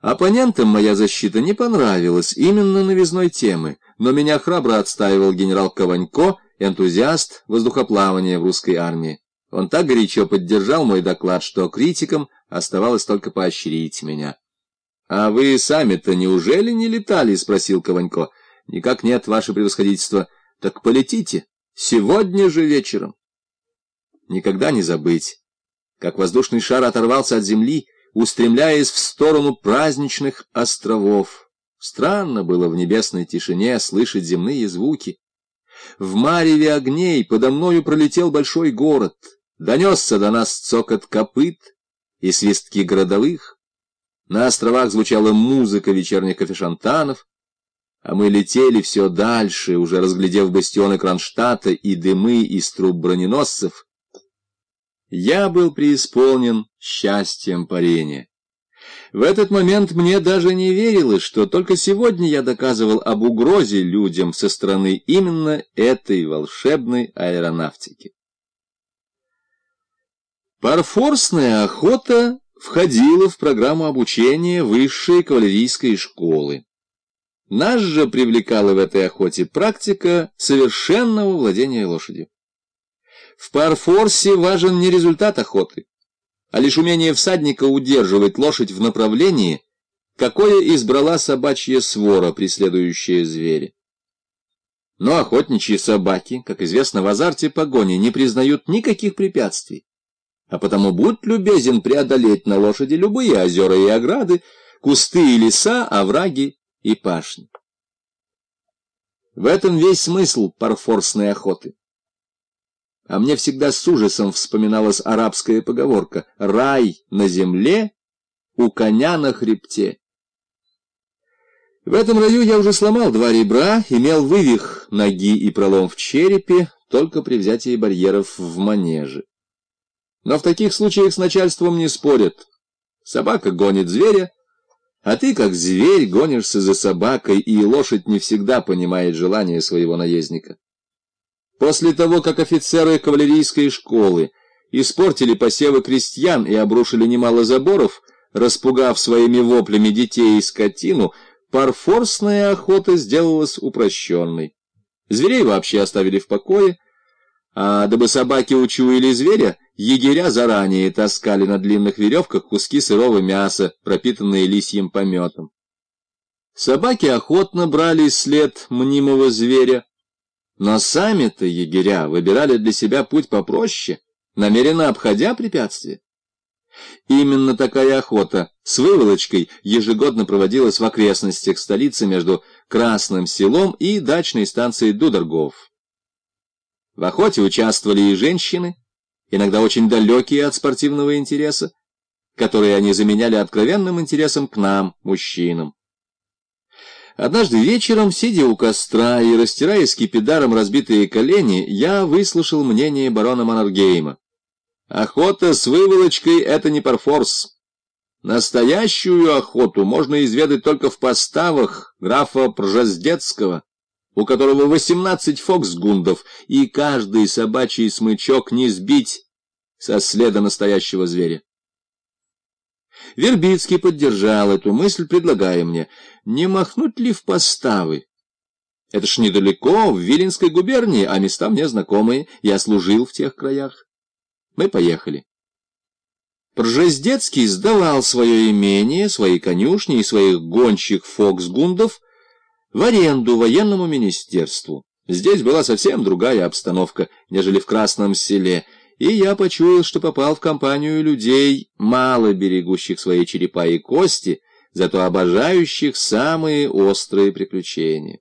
Оппонентам моя защита не понравилась именно новизной темы, но меня храбро отстаивал генерал Кованько, энтузиаст воздухоплавания в русской армии. Он так горячо поддержал мой доклад, что критикам оставалось только поощрить меня. — А вы сами-то неужели не летали? — спросил Кованько. — Никак нет, ваше превосходительство. — Так полетите. Сегодня же вечером. Никогда не забыть, как воздушный шар оторвался от земли, устремляясь в сторону праздничных островов. Странно было в небесной тишине слышать земные звуки. В мареве огней подо мною пролетел большой город, донесся до нас цокот копыт и свистки городовых. На островах звучала музыка вечерних кофешантанов, а мы летели все дальше, уже разглядев бастионы Кронштадта и дымы из труб броненосцев, я был преисполнен счастьем парения. В этот момент мне даже не верилось, что только сегодня я доказывал об угрозе людям со стороны именно этой волшебной аэронавтики. Парфорсная охота входила в программу обучения высшей кавалерийской школы. Нас же привлекала в этой охоте практика совершенного владения лошадью. В парфорсе важен не результат охоты, а лишь умение всадника удерживать лошадь в направлении, какое избрала собачья свора, преследующая зверя. Но охотничьи собаки, как известно, в азарте погони не признают никаких препятствий, а потому будь любезен преодолеть на лошади любые озера и ограды, кусты и леса, овраги и пашни. В этом весь смысл парфорсной охоты а мне всегда с ужасом вспоминалась арабская поговорка «Рай на земле, у коня на хребте». В этом раю я уже сломал два ребра, имел вывих ноги и пролом в черепе, только при взятии барьеров в манеже. Но в таких случаях с начальством не спорят. Собака гонит зверя, а ты, как зверь, гонишься за собакой, и лошадь не всегда понимает желание своего наездника. После того, как офицеры кавалерийской школы испортили посевы крестьян и обрушили немало заборов, распугав своими воплями детей и скотину, парфорсная охота сделалась упрощенной. Зверей вообще оставили в покое, а дабы собаки учуяли зверя, егеря заранее таскали на длинных веревках куски сырого мяса, пропитанные лисьим пометом. Собаки охотно брали след мнимого зверя, но сами-то егеря выбирали для себя путь попроще, намеренно обходя препятствия. Именно такая охота с выволочкой ежегодно проводилась в окрестностях столицы между Красным селом и дачной станцией Дудоргов. В охоте участвовали и женщины, иногда очень далекие от спортивного интереса, которые они заменяли откровенным интересом к нам, мужчинам. Однажды вечером, сидя у костра и растирая скипидаром разбитые колени, я выслушал мнение барона Маннергейма. Охота с выволочкой — это не парфорс. Настоящую охоту можно изведать только в поставах графа Пржездецкого, у которого восемнадцать фоксгундов, и каждый собачий смычок не сбить со следа настоящего зверя. Вербицкий поддержал эту мысль, предлагая мне, не махнуть ли в поставы. Это ж недалеко, в Виленской губернии, а места мне знакомые, я служил в тех краях. Мы поехали. Пржездецкий сдавал свое имение, свои конюшни и своих гонщик фоксгундов в аренду военному министерству. Здесь была совсем другая обстановка, нежели в Красном селе — и я почуял, что попал в компанию людей, мало берегущих свои черепа и кости, зато обожающих самые острые приключения.